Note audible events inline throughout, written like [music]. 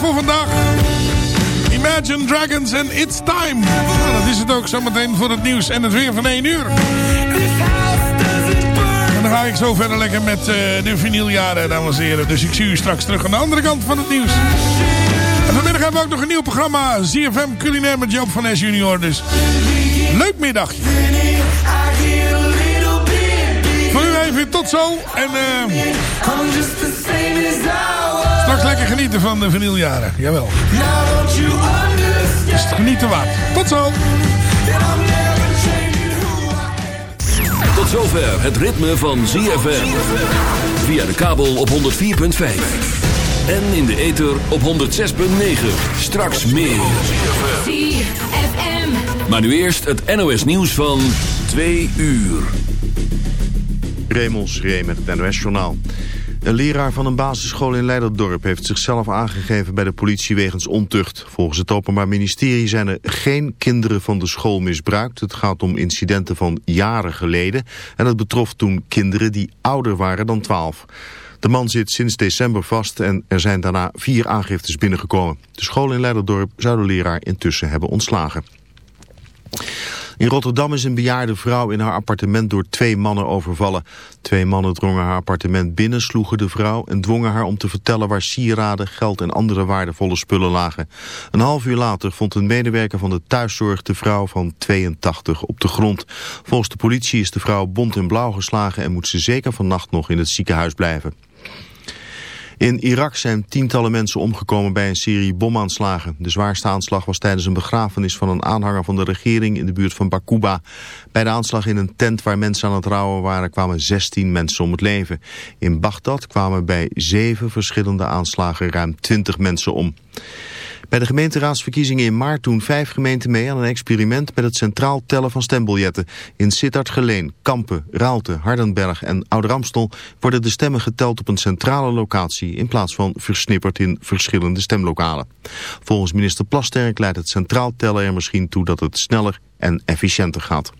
voor vandaag. Imagine Dragons and It's Time. Nou, dat is het ook zometeen voor het nieuws en het weer van 1 uur. En dan ga ik zo verder lekker met uh, de vinyljaren, dames en heren. Dus ik zie u straks terug aan de andere kant van het nieuws. En vanmiddag hebben we ook nog een nieuw programma. ZFM Culinair met Joop van S junior. Dus leuk middagje. Voor u even tot zo. En uh, straks lekker genieten van de vinyljaren. Jawel. Is het genieten waard. Tot zo. Tot zover het ritme van ZFM. Via de kabel op 104.5. En in de ether op 106.9. Straks meer. Maar nu eerst het NOS nieuws van 2 uur. Raymond Schree met het NOS-journaal. Een leraar van een basisschool in Leiderdorp heeft zichzelf aangegeven bij de politie wegens ontucht. Volgens het Openbaar Ministerie zijn er geen kinderen van de school misbruikt. Het gaat om incidenten van jaren geleden en het betrof toen kinderen die ouder waren dan 12. De man zit sinds december vast en er zijn daarna vier aangiftes binnengekomen. De school in Leiderdorp zou de leraar intussen hebben ontslagen. In Rotterdam is een bejaarde vrouw in haar appartement door twee mannen overvallen. Twee mannen drongen haar appartement binnen, sloegen de vrouw en dwongen haar om te vertellen waar sieraden, geld en andere waardevolle spullen lagen. Een half uur later vond een medewerker van de thuiszorg de vrouw van 82 op de grond. Volgens de politie is de vrouw bont en blauw geslagen en moet ze zeker vannacht nog in het ziekenhuis blijven. In Irak zijn tientallen mensen omgekomen bij een serie bomaanslagen. De zwaarste aanslag was tijdens een begrafenis van een aanhanger van de regering in de buurt van Bakuba. Bij de aanslag in een tent waar mensen aan het rouwen waren kwamen 16 mensen om het leven. In Bagdad kwamen bij zeven verschillende aanslagen ruim 20 mensen om. Bij de gemeenteraadsverkiezingen in maart doen vijf gemeenten mee aan een experiment met het centraal tellen van stembiljetten. In Sittard-Geleen, Kampen, Raalte, Hardenberg en Ouderamstel worden de stemmen geteld op een centrale locatie in plaats van versnipperd in verschillende stemlokalen. Volgens minister Plasterk leidt het centraal tellen er misschien toe dat het sneller en efficiënter gaat.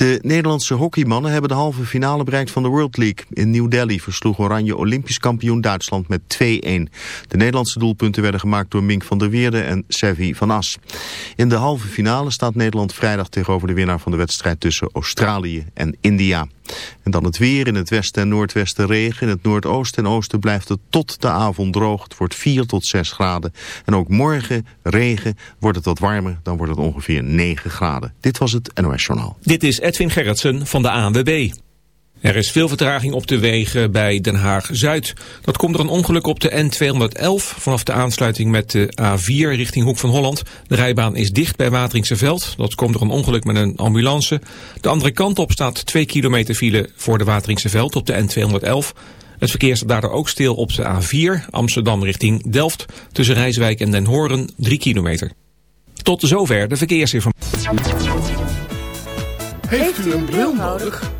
De Nederlandse hockeymannen hebben de halve finale bereikt van de World League. In New Delhi versloeg Oranje Olympisch kampioen Duitsland met 2-1. De Nederlandse doelpunten werden gemaakt door Mink van der Weerde en Sevi van As. In de halve finale staat Nederland vrijdag tegenover de winnaar van de wedstrijd tussen Australië en India. En dan het weer in het westen en noordwesten regen. In het noordoosten en oosten blijft het tot de avond droog. Het wordt 4 tot 6 graden. En ook morgen regen wordt het wat warmer. Dan wordt het ongeveer 9 graden. Dit was het NOS Journaal. Dit is Edwin Gerritsen van de ANWB. Er is veel vertraging op de wegen bij Den Haag-Zuid. Dat komt door een ongeluk op de N211 vanaf de aansluiting met de A4 richting Hoek van Holland. De rijbaan is dicht bij Wateringse Veld. Dat komt door een ongeluk met een ambulance. De andere kant op staat 2 kilometer file voor de Wateringse Veld op de N211. Het verkeer staat daardoor ook stil op de A4 Amsterdam richting Delft. Tussen Rijswijk en Den Horen 3 kilometer. Tot zover de verkeersinformatie. Heeft u een bril nodig?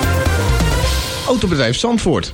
Autobedrijf Zandvoort,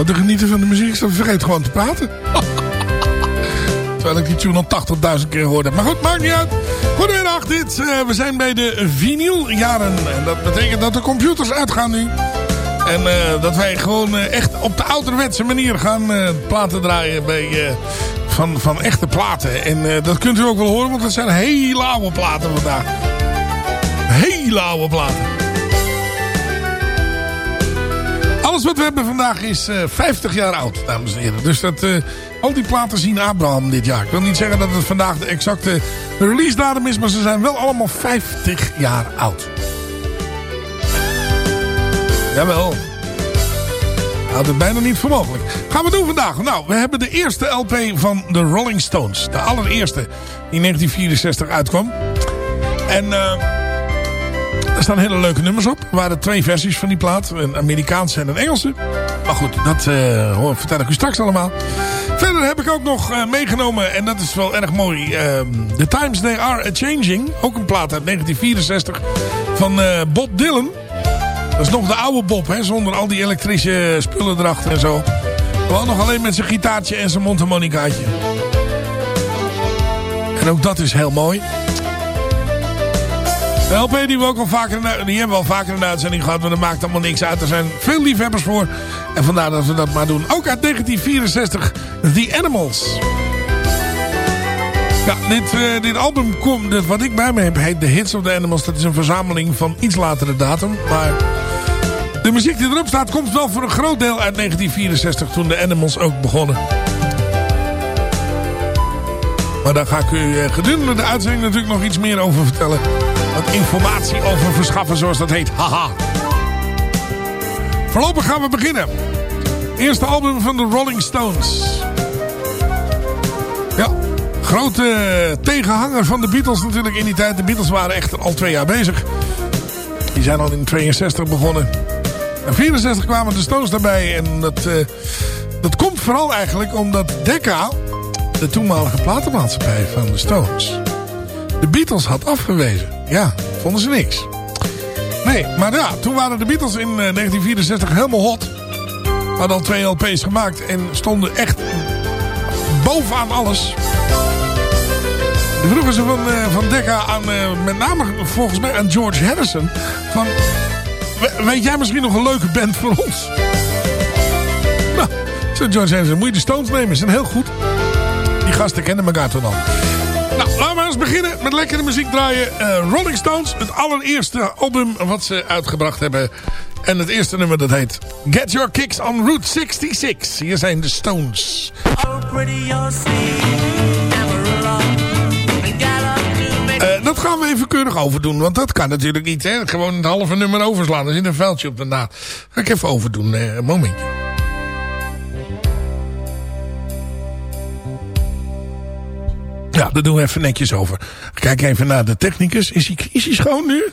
Zat zo te genieten van de muziek. Ik vergeet gewoon te praten. [laughs] Terwijl ik die tune al 80.000 keer hoorde. Maar goed, maakt niet uit. Goedemiddag, dit. eh, we zijn bij de vinyljaren. En dat betekent dat de computers uitgaan nu. En eh, dat wij gewoon eh, echt op de ouderwetse manier gaan platen draaien bij, van, van echte platen. En dat kunt u ook wel horen, want het zijn hele oude platen vandaag. Hele oude platen. Alles wat we hebben vandaag is eh, 50 jaar oud, dames en heren. Dus dat, eh, al die platen zien Abraham dit jaar. Ik wil niet zeggen dat het vandaag de exacte release datum is, maar ze zijn wel allemaal 50 jaar oud. Jawel. Houd het bijna niet voor mogelijk. Gaan we doen vandaag? Nou, we hebben de eerste LP van de Rolling Stones. De allereerste die in 1964 uitkwam. En... eh er staan hele leuke nummers op. Er waren twee versies van die plaat. Een Amerikaanse en een Engelse. Maar goed, dat eh, vertel ik u straks allemaal. Verder heb ik ook nog eh, meegenomen, en dat is wel erg mooi... ehm, The Times They Are A-Changing. Ook een plaat uit 1964 van eh, Bob Dylan. Dat is nog de oude Bob, hè, zonder al die elektrische spullen erachter en zo. Gewoon nog alleen met zijn gitaartje en zijn mondharmonicaatje. En ook dat is heel mooi. LP die ook vaker, die hebben we al vaker in de uitzending gehad. Maar dat maakt allemaal niks uit. Er zijn veel liefhebbers voor. En vandaar dat we dat maar doen. Ook uit 1964. The Animals. Ja, dit, eh, dit album komt, wat ik bij me heb, heet The Hits of the Animals. Dat is een verzameling van iets latere datum. Maar de muziek die erop staat komt wel voor een groot deel uit 1964. Toen de Animals ook begonnen. Maar daar ga ik u eh, gedurende de uitzending natuurlijk nog iets meer over vertellen. Wat informatie over verschaffen zoals dat heet. Haha. Voorlopig gaan we beginnen. Eerste album van de Rolling Stones. Ja, grote tegenhanger van de Beatles natuurlijk in die tijd. De Beatles waren echt al twee jaar bezig. Die zijn al in 62 begonnen. In 64 kwamen de Stones daarbij. En dat, eh, dat komt vooral eigenlijk omdat Decca, de toenmalige platenmaatschappij van de Stones, de Beatles had afgewezen. Ja, vonden ze niks. Nee, maar ja, toen waren de Beatles in eh, 1964 helemaal hot. Hadden al twee LP's gemaakt en stonden echt bovenaan alles. Vroegen ze van, eh, van Decca aan, eh, met name volgens mij aan George Harrison. Van, "We- weet jij misschien nog een leuke band voor ons? Nou, George Harrison, moet je de Stones nemen? Ze zijn heel goed. Die gasten kennen elkaar toen al. Nou, laten we eens beginnen met lekkere muziek draaien. Eh, Rolling Stones, het allereerste album wat ze uitgebracht hebben En het eerste nummer dat heet Get Your Kicks on Route 66. Hier zijn de Stones. Uh, dat gaan we even keurig overdoen. Want dat kan natuurlijk niet. Hè? Gewoon het halve nummer overslaan. Er zit een veldje op de naad. Ga ik even overdoen. Uh, een momentje. Ja, dat doen we even netjes over. Kijk even naar de technicus. Is hij, is hij schoon nu?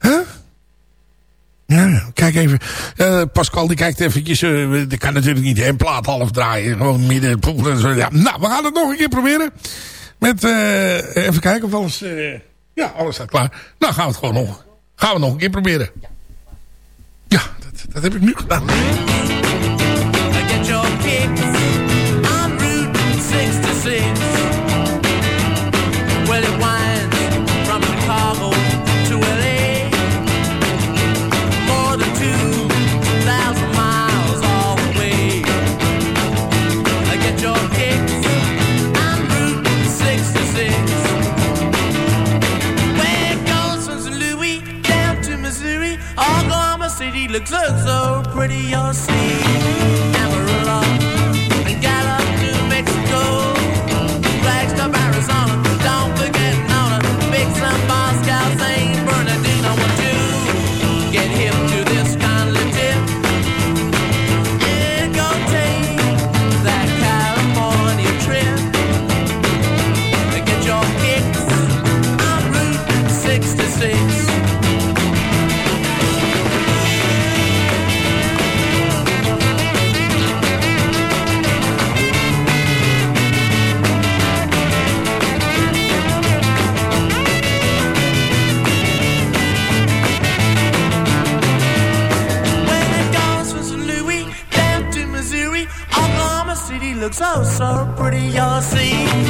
Huh? Ja, kijk even. Uh, Pascal die kijkt eventjes. Uh, die kan natuurlijk niet een plaat half draaien. Gewoon midden. Ja. Nou, we gaan het nog een keer proberen. Met, uh, even kijken of alles... ja, alles staat klaar. Nou, gaan we het gewoon nog. Gaan we nog een keer proberen. Ja, dat, dat heb ik nu gedaan. looks so pretty on stage. Looks so, so pretty, you'll see.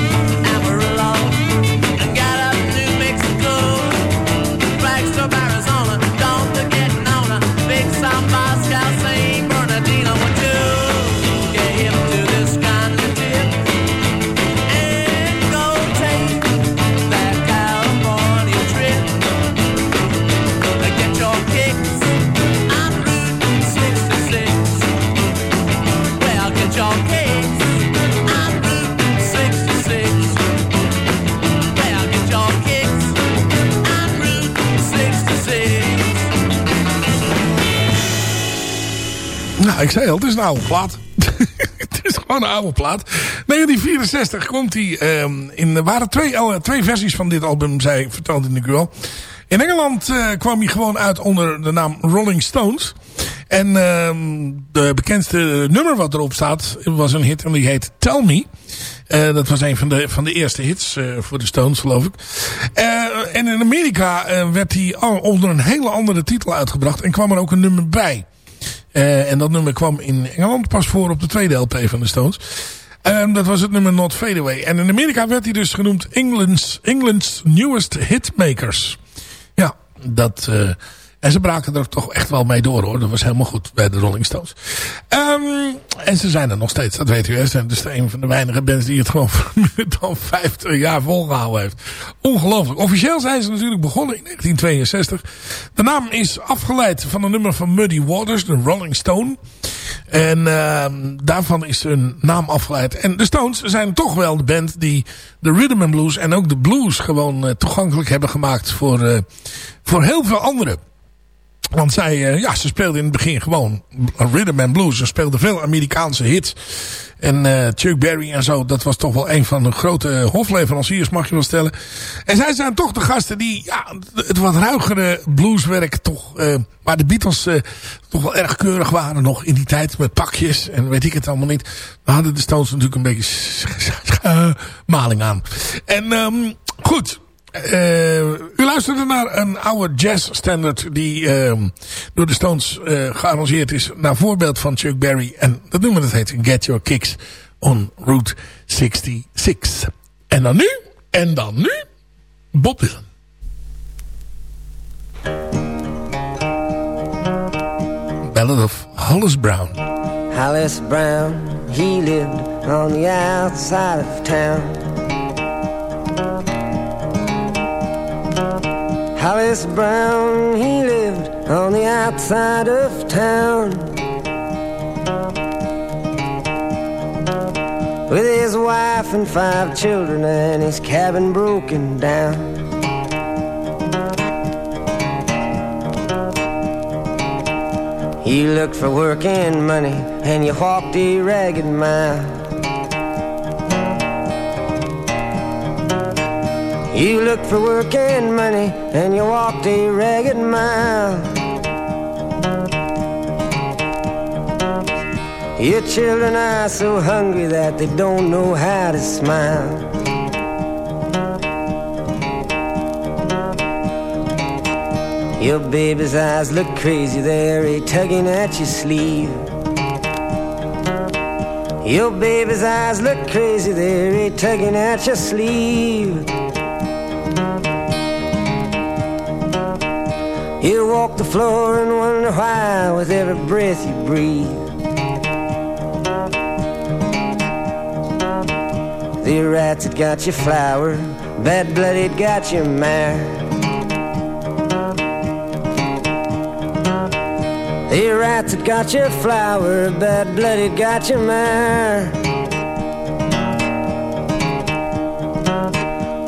Ik zei al, het is een oude plaat. [laughs] het is gewoon een oude plaat. 1964 komt hij. Um, in, er waren twee, twee versies van dit album, zei, vertelde ik u al. In Engeland uh, kwam hij gewoon uit onder de naam Rolling Stones. En uh, de bekendste nummer wat erop staat was een hit en die heet Tell Me. Uh, dat was een van de, van de eerste hits uh, voor de Stones, geloof ik. Uh, en in Amerika werd hij onder een hele andere titel uitgebracht. En kwam er ook een nummer bij. En dat nummer kwam in Engeland pas voor op de tweede LP van de Stones. Um, dat was het nummer Not Fade Away. En in Amerika werd hij dus genoemd England's, England's Newest Hitmakers. Ja, dat... Uh, en ze braken er toch echt wel mee door hoor. Dat was helemaal goed bij de Rolling Stones. Um, en ze zijn er nog steeds, dat weet u. Ze zijn dus een van de weinige bands die het gewoon [laughs] dan 50 jaar volgehouden heeft. Ongelooflijk. Officieel zijn ze natuurlijk begonnen in 1962. De naam is afgeleid van een nummer van Muddy Waters, de Rolling Stone. En uh, daarvan is hun naam afgeleid. En de Stones zijn toch wel de band die de rhythm and blues en ook de blues gewoon uh, toegankelijk hebben gemaakt voor, uh, voor heel veel anderen. Want zij, uh, ja, ze speelden in het begin gewoon rhythm and blues. Ze speelden veel Amerikaanse hits. En uh, Chuck Berry en zo, dat was toch wel een van de grote hofleveranciers, mag je wel stellen. En zij zijn toch de gasten die, ja, het wat ruigere blueswerk toch, uh, waar de Beatles toch wel erg keurig waren nog in die tijd. Met pakjes en weet ik het allemaal niet. We hadden de Stones natuurlijk een beetje maling aan. En um, goed, Uh, u luisterde naar een oude jazzstandard die uh, door de Stones uh, gearrangeerd is naar voorbeeld van Chuck Berry. En dat noemen we dat heet Get Your Kicks on Route 66. En dan nu, en dan nu, Bob Dylan. Ballad of Hollis Brown. Hollis Brown, he lived on the outside of town. Hollis Brown, he lived on the outside of town. With his wife and five children and his cabin broken down. You looked for work and money and you walked a ragged mile. You looked for work and money and you walked a ragged mile. Your children are so hungry that they don't know how to smile. Your baby's eyes look crazy, they're a tugging at your sleeve. Your baby's eyes look crazy, they're a tugging at your sleeve. You walk the floor and wonder why with every breath you breathe. The rats that got your flower, bad blood it got your mare. The rats that got your flower, bad blood it got your mare.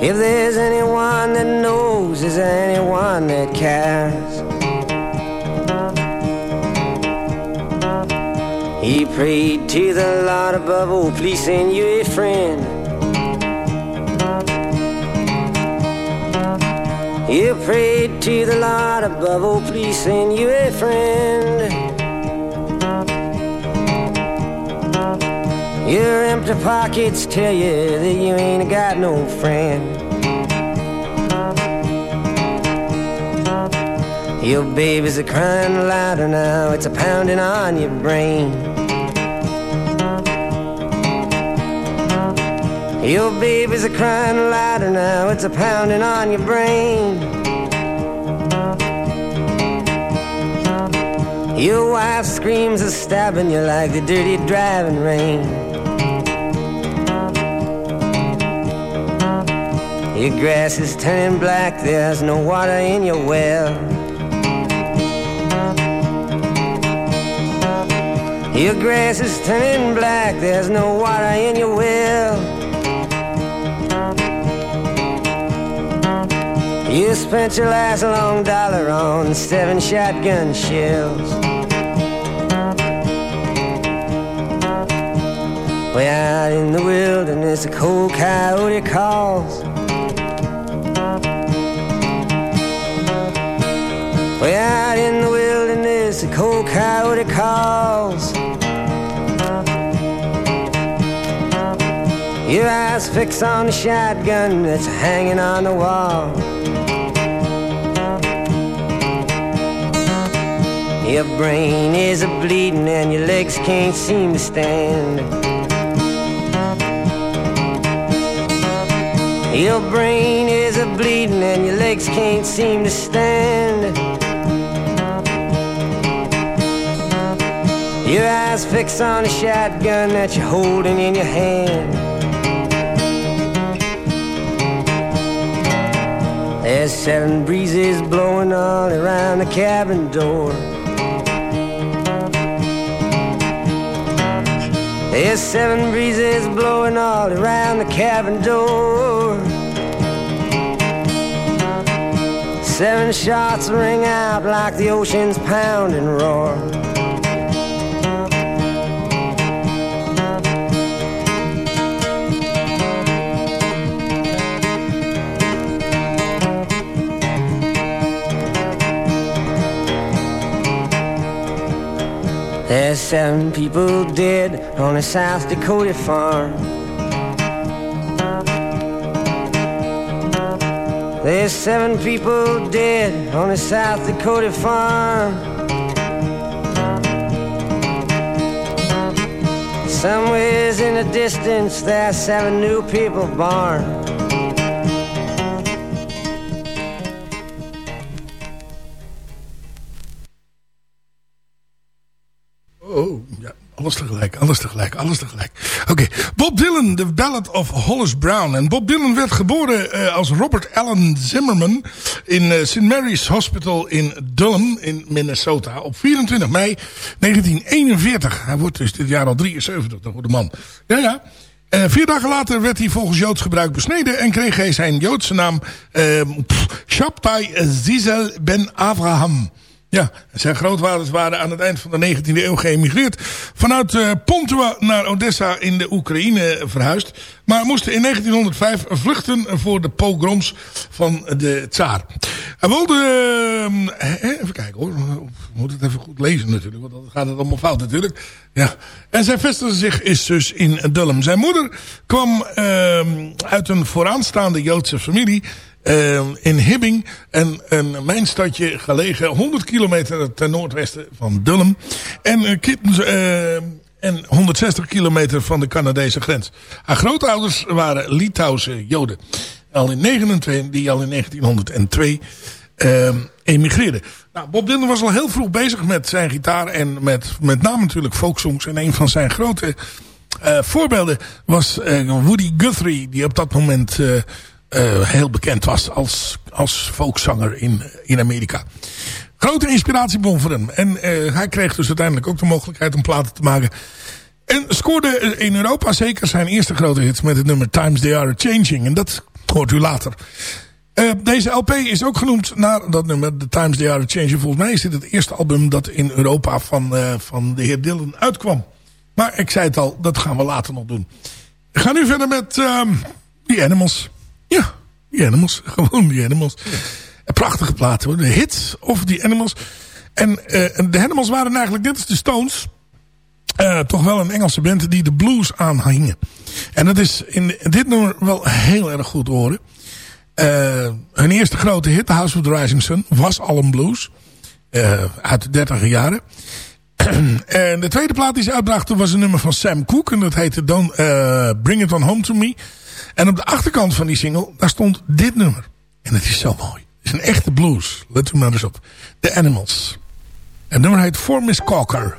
If there's anyone that knows, is there anyone that cares? He prayed to the Lord above, oh, please send you a friend. He prayed to the Lord above, oh, please send you a friend. Your empty pockets tell you that you ain't got no friend. Your babies are crying louder now, it's a pounding on your brain. Your babies are crying louder now, it's a pounding on your brain. Your wife screams of stabbing you like the dirty driving rain. Your grass is turning black, there's no water in your well. Your grass is turning black, there's no water in your well. You spent your last long dollar on seven shotgun shells. Way out in the wilderness, a cold coyote calls. Way out in the wilderness, a cold coyote calls. Your eyes fix on the shotgun that's hanging on the wall. Your brain is a bleeding and your legs can't seem to stand. Your brain is a bleeding and your legs can't seem to stand. Your eyes fix on a shotgun that you're holding in your hand. There's seven breezes blowing all around the cabin door. There's seven breezes blowing all around the cabin door. Seven shots ring out like the ocean's pounding roar. There's seven people dead on a South Dakota farm. There's seven people dead on a South Dakota farm. Somewheres in the distance, there's seven new people born. Alles tegelijk, alles tegelijk, alles tegelijk. Oké, Bob Dylan, The Ballad of Hollis Brown. En Bob Dylan werd geboren uh, als Robert Allen Zimmerman in uh, St. Mary's Hospital in Dulham in Minnesota op 24 mei 1941. Hij wordt dus dit jaar al 73, de goede man. Ja, ja. Uh, vier dagen later werd hij volgens Joods gebruik besneden en kreeg hij zijn Joodse naam uh, Shabtai Zizel ben Avraham. Ja, zijn grootouders waren aan het eind van de 19e eeuw geëmigreerd. Vanuit uh, naar Odessa in de Oekraïne verhuisd. Maar moesten in 1905 vluchten voor de pogroms van de tsaar. Hij wilde... Uh, even kijken hoor. Ik moet het even goed lezen natuurlijk. Want dan gaat het allemaal fout natuurlijk. Ja. En zij vestigde zich is dus in Dulham. Zijn moeder kwam uh, uit een vooraanstaande Joodse familie... Uh, in Hibbing, een, een mijnstadje gelegen 100 kilometer ten noordwesten van Dulham. En, uh, en 160 kilometer van de Canadese grens. Haar grootouders waren Litouwse Joden. Al in 29, die al in 1902 uh, emigreerden. Nou, Bob Dylan was al heel vroeg bezig met zijn gitaar en met, met name natuurlijk folksongs. En een van zijn grote voorbeelden was Woody Guthrie, die op dat moment uh, heel bekend was als, als folkzanger in, in Amerika. Grote inspiratiebron voor hem. En uh, hij kreeg dus uiteindelijk ook de mogelijkheid om platen te maken. En scoorde in Europa zeker zijn eerste grote hits met het nummer Times They Are Changing. En dat hoort u later. Uh, deze LP is ook genoemd naar dat nummer, The Times They Are Changing. Volgens mij is dit het eerste album dat in Europa van, van de heer Dylan uitkwam. Maar ik zei het al, dat gaan we later nog doen. We nu verder met uh, The Animals. Ja, The Animals. [laughs] Gewoon The Animals. Een prachtige plaat hoor. De hits of The Animals. En uh, de Animals waren eigenlijk net als de Stones... Uh, toch wel een Engelse band die de blues aanhingen. En dat is in dit nummer wel heel erg goed te horen. Uh, hun eerste grote hit, The House of the Rising Sun, was al een blues. Uh, uit de dertiger jaren. [clears throat] en de tweede plaat die ze uitbrachten was een nummer van Sam Cooke. En dat heette dan Bring It On Home To Me. En op de achterkant van die single, daar stond dit nummer. En het is zo mooi. Het is een echte blues. Let u maar eens op. The Animals. En nummer heet For Miss Cocker.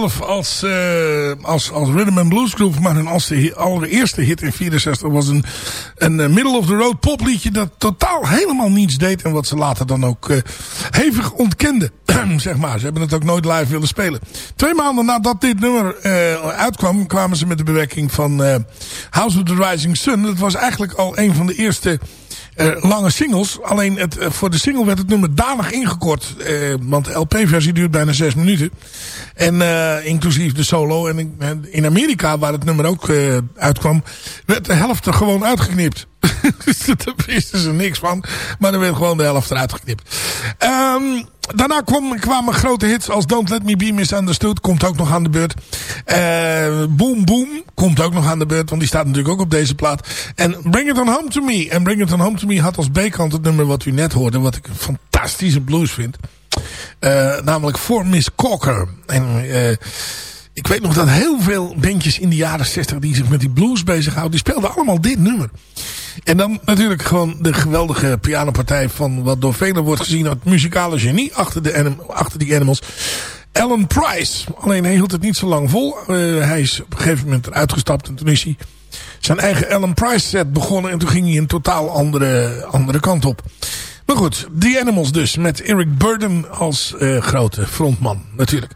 Zichzelf als, eh, als, als rhythm and blues groep. Maar hun allereerste hit in 64 was een, een eh, middle of the road popliedje dat totaal helemaal niets deed. En wat ze later dan ook eh, hevig ontkenden. [clears throat] zeg maar. Ze hebben het ook nooit live willen spelen. Twee maanden nadat dit nummer eh, uitkwam kwamen ze met de bewerking van House of the Rising Sun. Dat was eigenlijk al een van de eerste lange singles. Alleen het, voor de single werd het nummer danig ingekort. want de LP-versie duurt bijna zes minuten. En inclusief de solo. En in, Amerika, waar het nummer ook uitkwam, werd de helft er gewoon uitgeknipt. Dus [laughs] Daar wisten ze niks van. Maar er werd gewoon de helft eruit geknipt. Ehm, daarna kwam, kwamen grote hits als Don't Let Me Be Misunderstood. Komt ook nog aan de beurt. Eh, boom Boom komt ook nog aan de beurt. Want die staat natuurlijk ook op deze plaat. En Bring It On Home To Me. En Bring It On Home To Me had als B-kant het nummer wat u net hoorde. Wat ik een fantastische blues vind. Eh, namelijk For Miss Cocker. En eh, ik weet nog dat heel veel bandjes in de jaren 60 die zich met die blues bezighouden. Die speelden allemaal dit nummer. En dan natuurlijk gewoon de geweldige pianopartij van wat door velen wordt gezien als muzikale genie achter, de achter die Animals. Alan Price. Alleen hij hield het niet zo lang vol. Eh, hij is op een gegeven moment eruit gestapt en toen is zijn eigen Alan Price set begonnen. En toen ging hij een totaal andere, andere kant op. Maar goed, The Animals dus. Met Eric Burden als eh, grote frontman natuurlijk.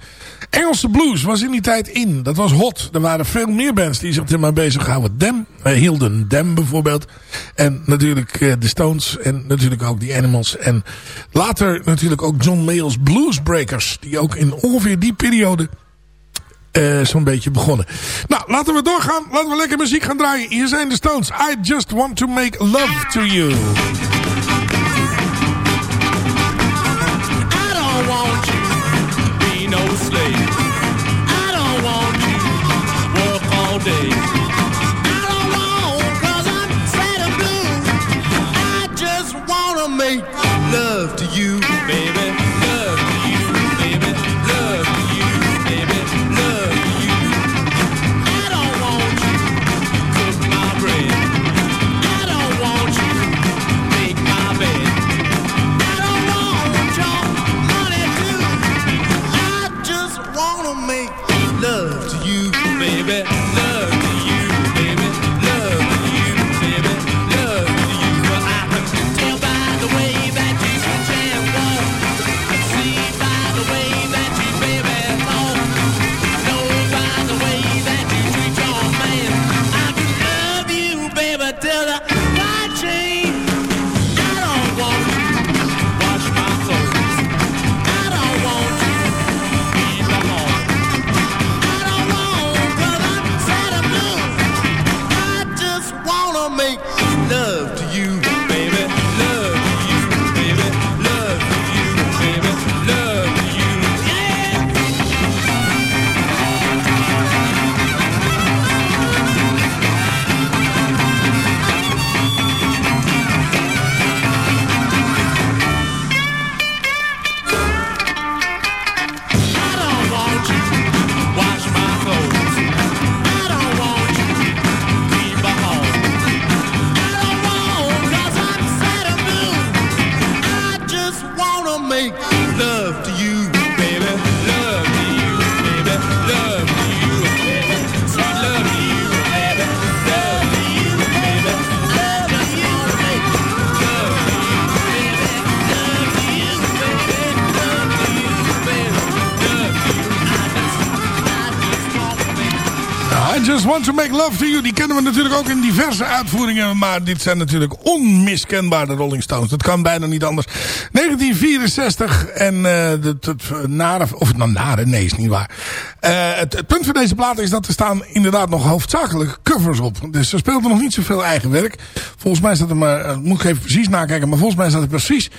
Engelse blues was in die tijd in. Dat was hot. Er waren veel meer bands die zich er maar bezig houden. Dem, uh, Hilden Dem bijvoorbeeld. En natuurlijk uh, de Stones. En natuurlijk ook The Animals. En later natuurlijk ook John Mayall's Bluesbreakers. Die ook in ongeveer die periode uh, zo'n beetje begonnen. Nou, laten we doorgaan. Laten we lekker muziek gaan draaien. Hier zijn de Stones. I just want to make love to you. To Make Love To You. Die kennen we natuurlijk ook in diverse uitvoeringen. Maar dit zijn natuurlijk onmiskenbaar de Rolling Stones. Dat kan bijna niet anders. 1964. En uh, het, het nare... Of nou nare, nee is niet waar. Uh, het, punt van deze plaat is dat er staan inderdaad nog hoofdzakelijk covers op. Dus er speelt er nog niet zoveel eigen werk. Volgens mij staat er maar... Moet ik even precies nakijken. Maar volgens mij staat er precies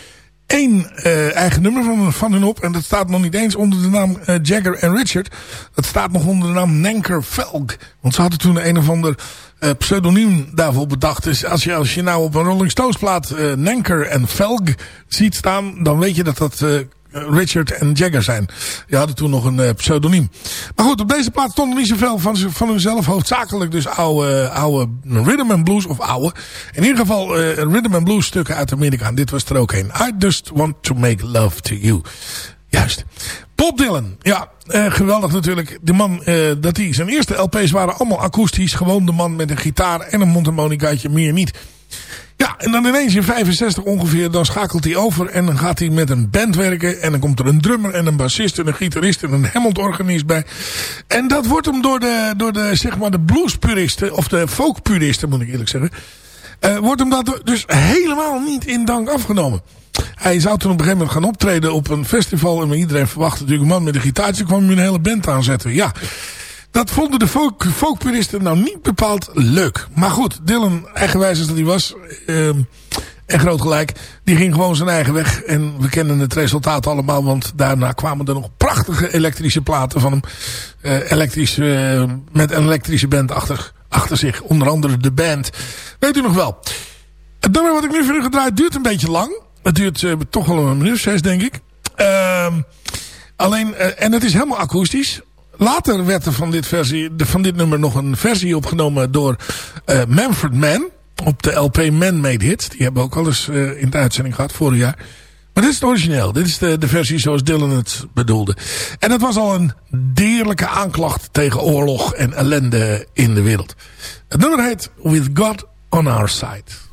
één uh, eigen nummer van, van hun op. En dat staat nog niet eens onder de naam uh, Jagger en Richard. Dat staat nog onder de naam Nanker Velg. Want ze hadden toen een of ander uh, pseudoniem daarvoor bedacht. Dus als je, als je nou op een Rolling Stones plaat Nanker en Velg ziet staan... dan weet je dat dat Richard en Jagger zijn. Die hadden toen nog een uh, pseudoniem. Maar goed, op deze plaats stond er niet zoveel van, van hunzelf. Hoofdzakelijk dus oude, oude rhythm and blues. Of oude. In ieder geval uh, rhythm and blues stukken uit Amerika. En dit was er ook een. I just want to make love to you. Juist. Bob Dylan. Ja, geweldig natuurlijk. De man, dat hij zijn eerste LP's waren allemaal akoestisch. Gewoon de man met een gitaar en een mondharmonicaatje. Meer niet. Ja, en dan ineens in 65 ongeveer, dan schakelt hij over en dan gaat hij met een band werken. En dan komt er een drummer en een bassist en een gitarist en een Hammond-organist bij. En dat wordt hem door de, door de, zeg maar de bluespuristen, of de folkpuristen moet ik eerlijk zeggen. Uh, wordt hem dat dus helemaal niet in dank afgenomen. Hij zou toen op een gegeven moment gaan optreden op een festival. En iedereen verwachtte natuurlijk een man met een gitaartje kwam hem een hele band aanzetten. Ja, dat vonden de folk, folkpuristen nou niet bepaald leuk. Maar goed, Dylan, eigenwijs als dat hij was... Uh, en groot gelijk, die ging gewoon zijn eigen weg. En we kennen het resultaat allemaal, want daarna kwamen er nog prachtige elektrische platen van hem. Uh, elektrisch, uh, met een elektrische band achter, achter zich. Onder andere de band. Weet u nog wel. Het nummer wat ik nu voor u gedraaid duurt een beetje lang. Het duurt uh, toch wel een minuut, zes denk ik. Ehm, alleen, en het is helemaal akoestisch. Later werd er van dit, versie, van dit nummer nog een versie opgenomen door uh, Manfred Mann. Op de LP Man Made Hits. Die hebben we ook al eens uh, in de uitzending gehad vorig jaar. Maar dit is het origineel. Dit is de, de versie zoals Dylan het bedoelde. En het was al een deerlijke aanklacht tegen oorlog en ellende in de wereld. Het nummer heet With God on Our Side.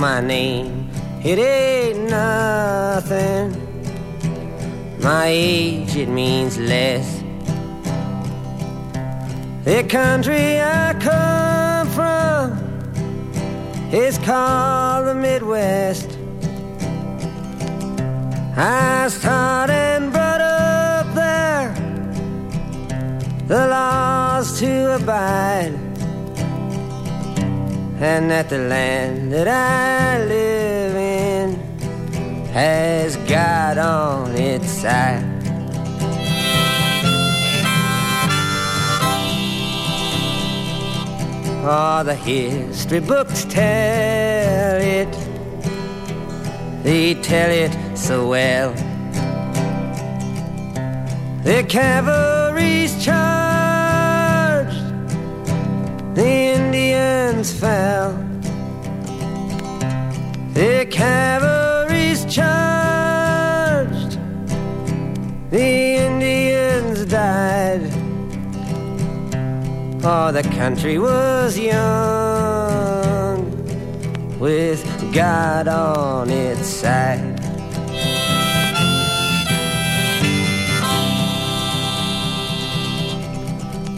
My name, it ain't nothing. My age, it means less. The country I come from is called the Midwest. I started and brought up there the laws to abide and that the land that I live in has God on its side. Oh, the history books tell it, they tell it so well. The cavalry's charged, the Indians fell. The cavalry's charged, the Indians died. Oh, the country was young with God on its side.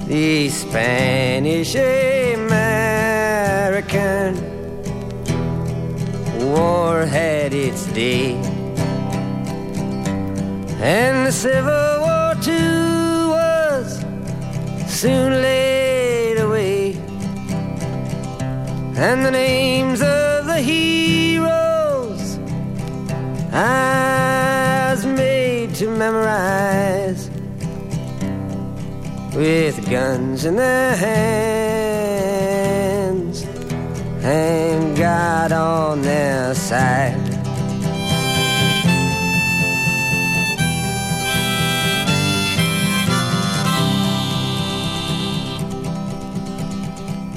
The Spanish American War had its day, and the Civil War too was soon laid away, and the names of the heroes I was made to memorize with guns in their hands and God on their side.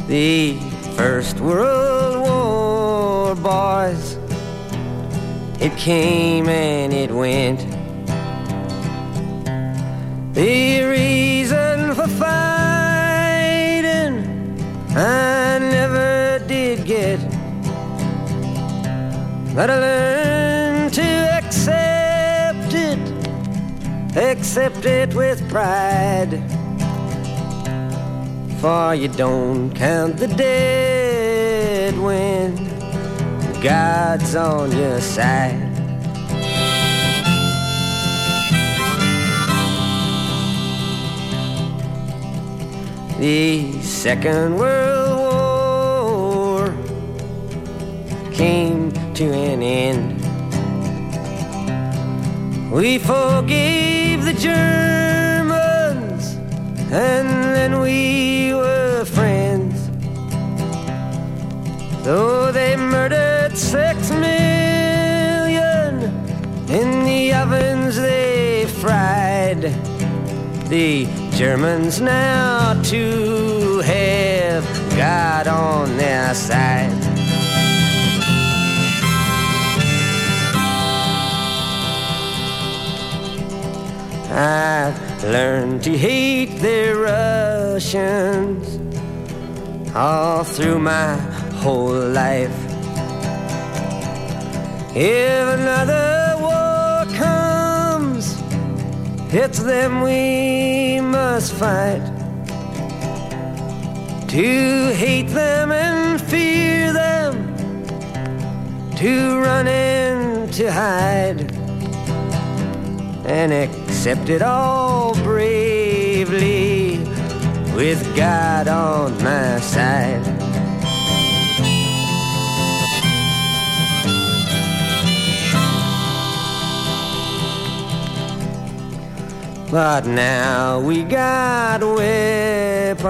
The First World War, boys, it came and it went. The reason for fighting I but I learned to accept it, accept it with pride. For you don't count the dead when God's on your side. The Second World came to an end. We forgave the Germans, and then we were friends. Though they murdered six million in the ovens they fried. The Germans now too have God on their side. I've learned to hate the Russians all through my whole life. If another war comes, it's them we must fight. To hate them and fear them, to run and to hide, and accept it all bravely with God on my side. But now we got weapons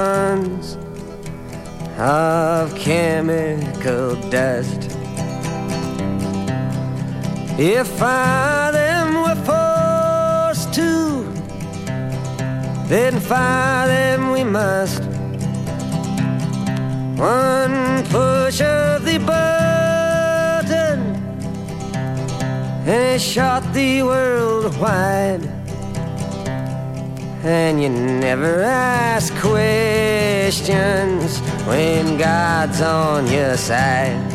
of chemical dust. If I then fire them we must. One push of the button, and it shot the world wide. And you never ask questions when God's on your side.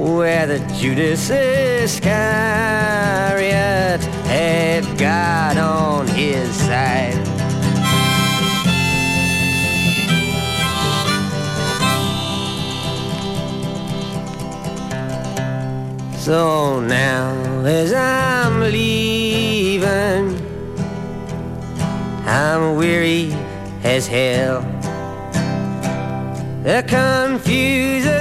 whether Judas Iscariot had God on his side. So now as I'm leaving, I'm weary as hell. The confusion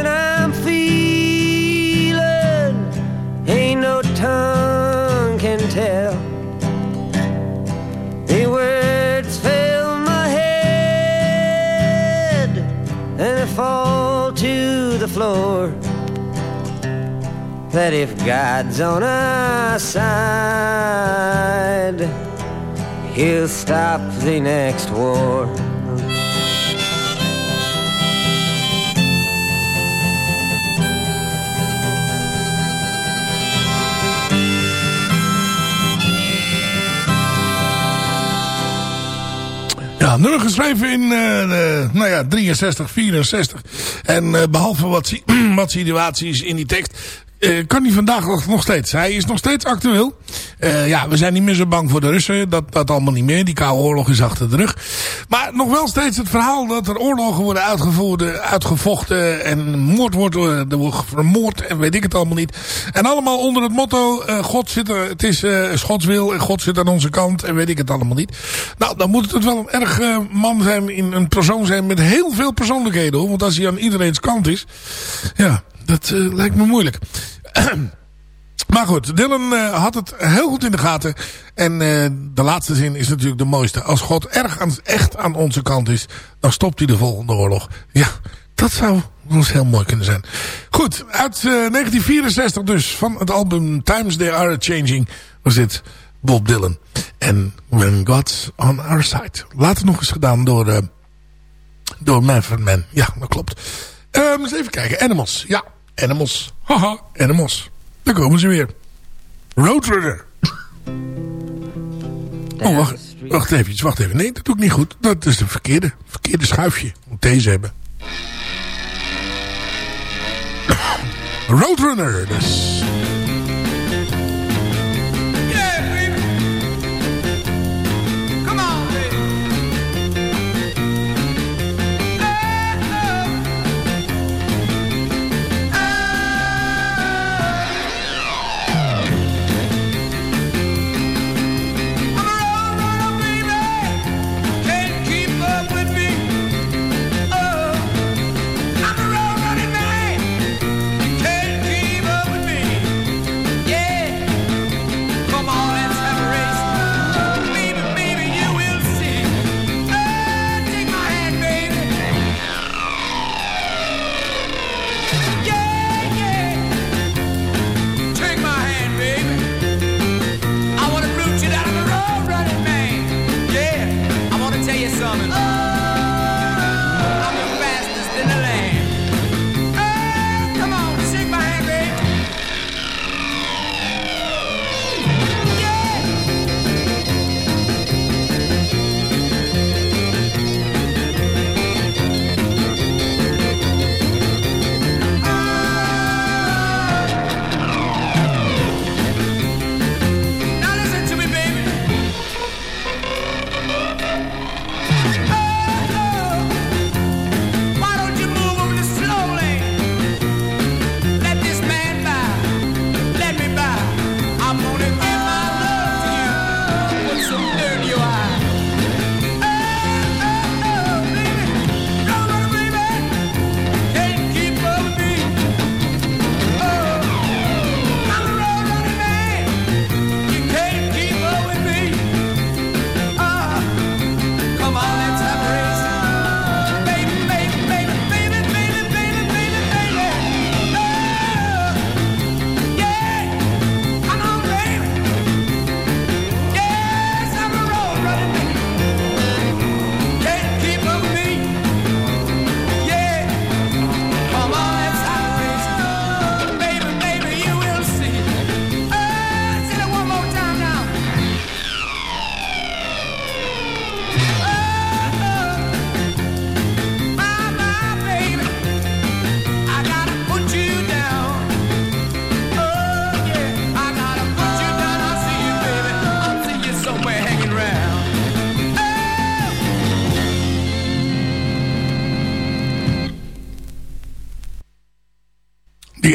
floor that if God's on our side, He'll stop the next war. Ja, nummer geschreven in uh, de, nou ja, 63, 64. En uh, behalve wat, [clears throat] wat situaties in die tekst... Uh, kan hij vandaag nog steeds. Hij is nog steeds actueel. Uh, ja, we zijn niet meer zo bang voor de Russen. Dat, dat allemaal niet meer. Die koude oorlog is achter de rug. Maar nog wel steeds het verhaal dat er oorlogen worden uitgevoerd, uitgevochten. En moord wordt, er wordt vermoord en weet ik het allemaal niet. En allemaal onder het motto, uh, God zit er, het is uh, Gods wil en God zit aan onze kant en weet ik het allemaal niet. Nou, dan moet het wel een erg man zijn, in een persoon zijn met heel veel persoonlijkheden. Hoor. Want als hij aan iedereen's kant is, ja, dat lijkt me moeilijk. [clears throat] Maar goed, Dylan eh, had het heel goed in de gaten. En eh, de laatste zin is natuurlijk de mooiste. Als God erg aan, echt aan onze kant is, dan stopt hij de volgende oorlog. Ja, dat zou ons heel mooi kunnen zijn. Goed, uit eh, 1964 dus, van het album Times They Are Changing, was dit Bob Dylan. En When God's on Our Side. Later nog eens gedaan door, eh door Manfred Mann. Ja, dat klopt. Ehm, eens even kijken, Animals. Ja, Animals. Haha, Animals. Daar komen ze weer. Roadrunner. [laughs] Oh, wacht, wacht even, wacht even. Nee, dat doe ik niet goed. Dat is de verkeerde, verkeerde schuifje. Moet deze hebben. [coughs] Roadrunner, dus.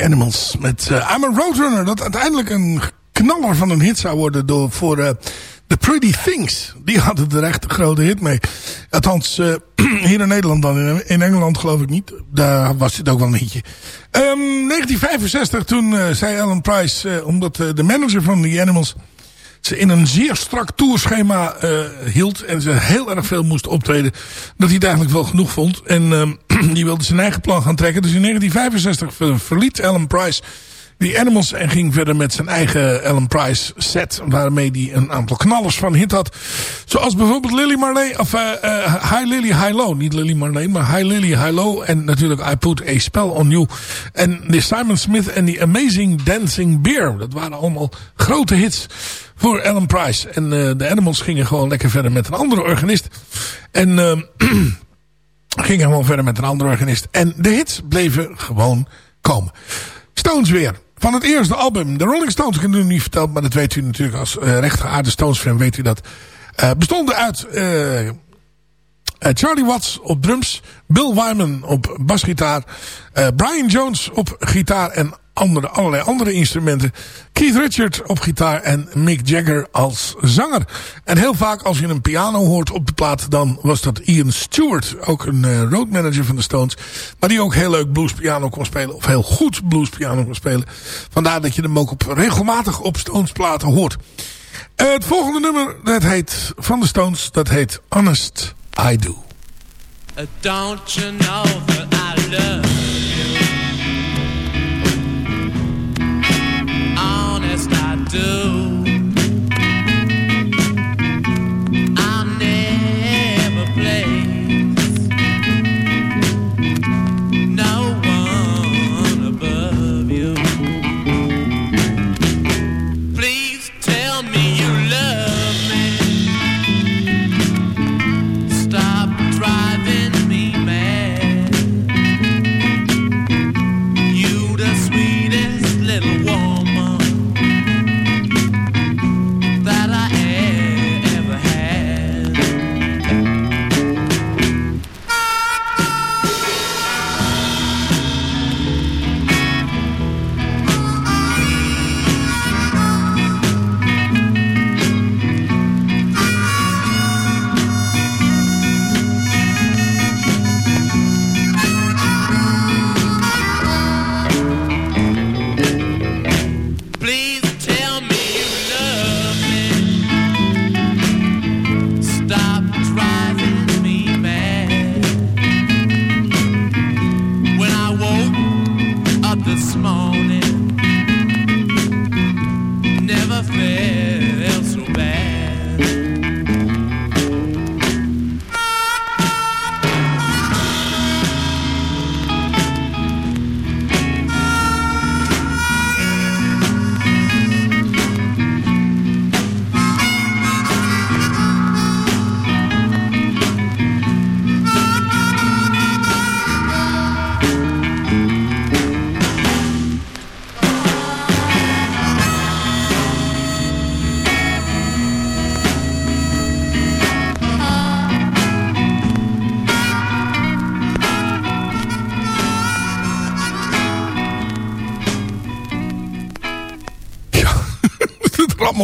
Animals met eh, I'm a Roadrunner. Dat uiteindelijk een knaller van een hit zou worden door, voor eh, The Pretty Things. Die hadden er echt een grote hit mee. Althans, eh, [clears throat] hier in Nederland dan. In, Engeland geloof ik niet. Daar was dit ook wel een hitje. Ehm, 1965 toen zei Alan Price, omdat de manager van The Animals ze in een zeer strak tourschema eh, hield. En ze heel erg veel moest optreden. Dat hij het eigenlijk wel genoeg vond. En ehm, [clears throat] die wilde zijn eigen plan gaan trekken. Dus in 1965 ver- verliet Alan Price die Animals en ging verder met zijn eigen Alan Price set. Waarmee hij een aantal knallers van hit had. Zoals bijvoorbeeld Lily Marley. Of eh, eh, High Lily High Low. Niet Lily Marley, maar High Lily High Low. En natuurlijk I Put a Spell on You. En de Simon Smith en die Amazing Dancing Bear. Dat waren allemaal grote hits voor Alan Price. En eh, de Animals gingen gewoon lekker verder met een andere organist. En eh, [clears throat] gingen gewoon verder met een andere organist. En de hits bleven gewoon komen. Stones weer. Van het eerste album. De Rolling Stones, ik heb het u niet verteld, maar dat weet u natuurlijk als uh, rechtgeaarde Stones fan, weet u dat. Uh, bestonden uit uh, Charlie Watts op drums, Bill Wyman op basgitaar, Brian Jones op gitaar en andere, allerlei andere instrumenten. Keith Richards op gitaar en Mick Jagger als zanger. En heel vaak als je een piano hoort op de plaat, dan was dat Ian Stewart. Ook een uh, roadmanager van de Stones. Maar die ook heel leuk bluespiano kon spelen. Of heel goed bluespiano kon spelen. Vandaar dat je hem ook op, regelmatig op Stones platen hoort. Uh, het volgende nummer, dat heet van de Stones, dat heet Honest I Do. Don't you know that I love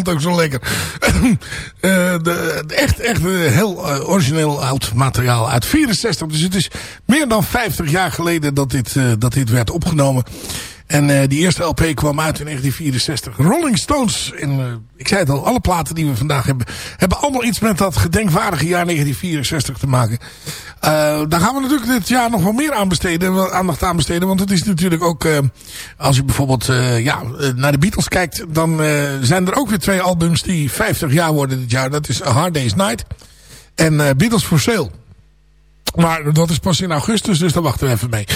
het ook zo lekker. [clears throat] Eh, de, echt, echt heel eh, origineel oud materiaal uit 64. Dus het is meer dan 50 jaar geleden dat dit, eh, dat dit werd opgenomen. En eh, die eerste LP kwam uit in 1964. Rolling Stones. En, eh, ik zei het al, alle platen die we vandaag hebben... hebben allemaal iets met dat gedenkwaardige jaar 1964 te maken. Eh, daar gaan we natuurlijk dit jaar nog wel meer aan besteden, aandacht aan besteden. Want het is natuurlijk ook... als je bijvoorbeeld ja, naar de Beatles kijkt... dan zijn er ook weer twee albums die 50 jaar worden dit jaar. Dat is Hard Day's Night en Beatles for Sale. Maar dat is pas in augustus, dus daar wachten we even mee.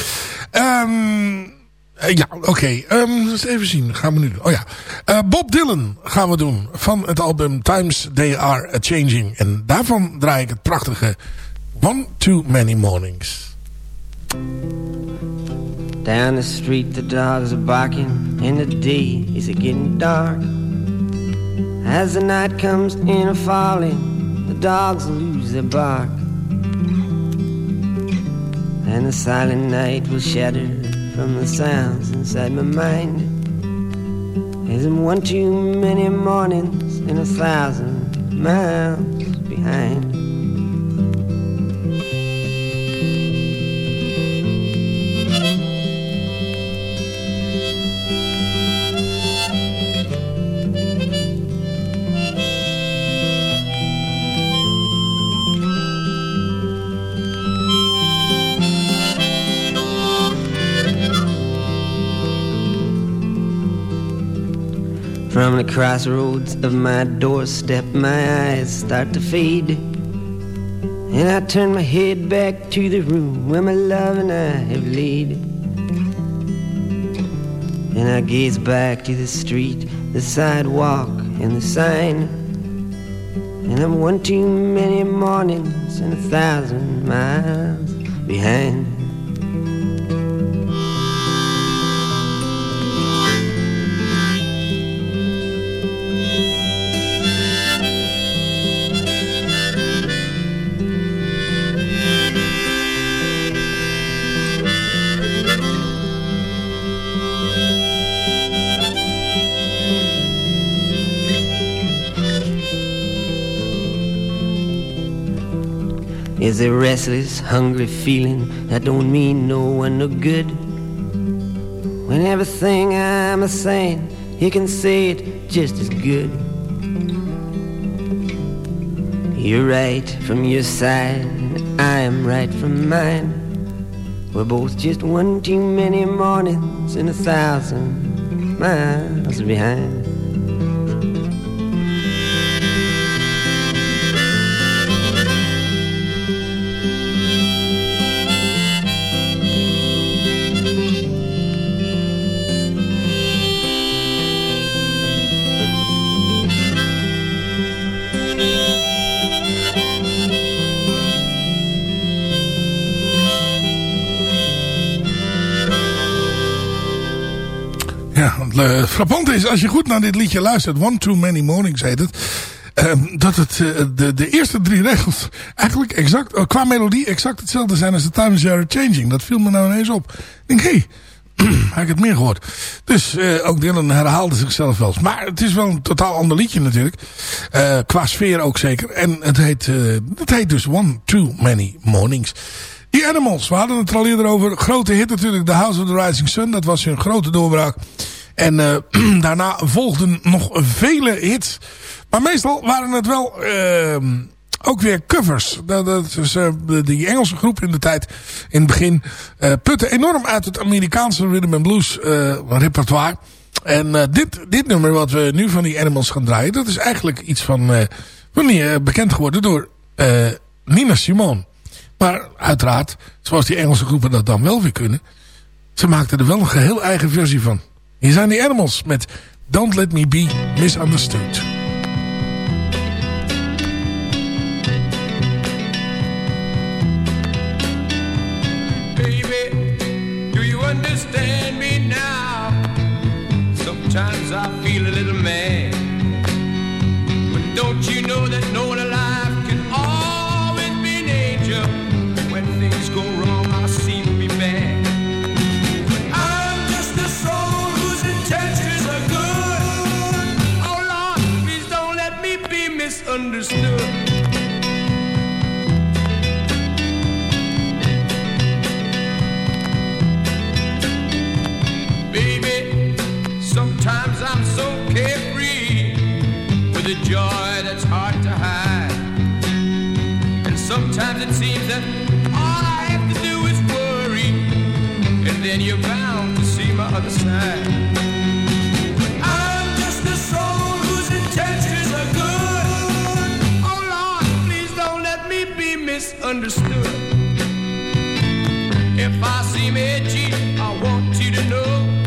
Ehm... Eh, ja, oké. Ehm, eens even zien. Gaan we nu. Oh ja. Eh, Bob Dylan gaan we doen. Van het album Times They Are A Changing. En daarvan draai ik het prachtige One Too Many Mornings. Down the street, the dogs are barking, and the day is getting dark. As the night comes in a falling, the dogs lose their bark. And the silent night will shatter from the sounds inside my mind. There's one too many mornings and a thousand miles behind. From the crossroads of my doorstep, my eyes start to fade. And I turn my head back to the room where my love and I have laid. And I gaze back to the street, the sidewalk, and the sign. And I'm one too many mornings and a thousand miles behind. Is a restless, hungry feeling that don't mean no one no good. When everything I'm a saying, you can say it just as good. You're right from your side, and I am right from mine. We're both just one too many mornings and a thousand miles behind. Het frappante is, als je goed naar dit liedje luistert, One Too Many Mornings heet het, ehm, dat het, eh, de, de eerste drie regels eigenlijk exact, eh, qua melodie exact hetzelfde zijn als The Times Are Changing. Dat viel me nou ineens op. Ik denk, hé, hey, [clears throat] heb ik het meer gehoord. Dus eh, ook Dylan herhaalde zichzelf wel eens. Maar het is wel een totaal ander liedje natuurlijk. Qua sfeer ook zeker. En het heet, het heet dus One Too Many Mornings. Die Animals, we hadden het er al eerder over. Grote hit natuurlijk, The House of the Rising Sun. Dat was hun grote doorbraak. En uh, [clears throat] daarna volgden nog vele hits. Maar meestal waren het wel uh, ook weer covers. Dat, dat is, uh, die Engelse groep in de tijd, in het begin, uh, putte enorm uit het Amerikaanse rhythm and blues repertoire. En dit, dit nummer wat we nu van die Animals gaan draaien, dat is eigenlijk iets van, van die, bekend geworden door Nina Simone. Maar uiteraard, zoals die Engelse groepen dat dan wel weer kunnen, ze maakten er wel een geheel eigen versie van. Hier zijn die Animals met Don't Let Me Be Misunderstood. Sometimes I feel a little mad. Be misunderstood. Baby, sometimes I'm so carefree with a joy that's hard to hide. And sometimes it seems that all I have to do is worry, and then you're bound to see my other side. I'm just a soul whose intentions misunderstood. If I seem edgy, I want you to know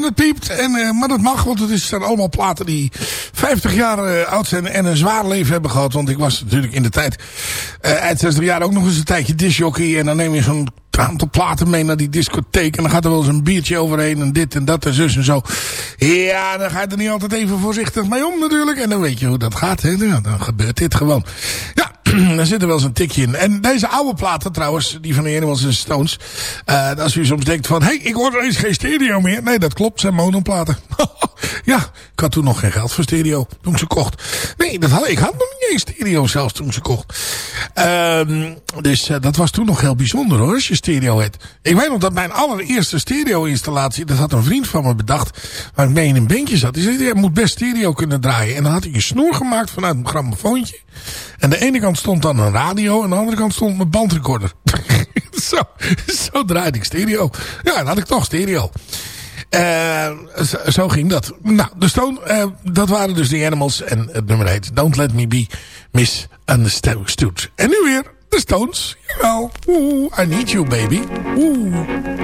en het piept. En, uh, maar dat mag, want het is, zijn allemaal platen die 50 jaar uh, oud zijn en een zwaar leven hebben gehad. Want ik was natuurlijk in de tijd, uh, eind 60 jaar ook nog eens een tijdje disjockey. En dan neem je zo'n aantal platen mee naar die discotheek. En dan gaat er wel eens een biertje overheen en dit en dat en zus en zo. Ja, dan ga je er niet altijd even voorzichtig mee om natuurlijk. En dan weet je hoe dat gaat. Hè? Ja, dan gebeurt dit gewoon. Ja, [clears throat] daar zit er wel eens een tikje in. En deze oude platen trouwens, die van de Animals en Stones. Uh, als u soms denkt van, hé, hey, ik hoor er eens geen stereo meer. Nee, dat klopt, zijn monoplaten. [laughs] Ja, ik had toen nog geen geld voor stereo toen ik ze kocht. Nee, dat had, ik had nog niet eens stereo zelfs toen ik ze kocht. Ehm, dus eh, dat was toen nog heel bijzonder hoor, als je stereo hebt. Ik weet nog dat mijn allereerste stereo installatie, dat had een vriend van me bedacht, waar ik mee in een bandje zat. Die zei, je moet best stereo kunnen draaien. En dan had hij een snoer gemaakt vanuit een grammofoontje. En de ene kant stond dan een radio en aan de andere kant stond mijn bandrecorder. [laughs] zo, zo draaide ik stereo. Ja, dan had ik toch stereo. Eh, zo, ging dat. Nou, de Stone, eh, dat waren dus de Animals. En het nummer heet Don't Let Me Be Misunderstood. En nu weer de Stones. Jawel. Oeh, I Need You Baby. Oeh.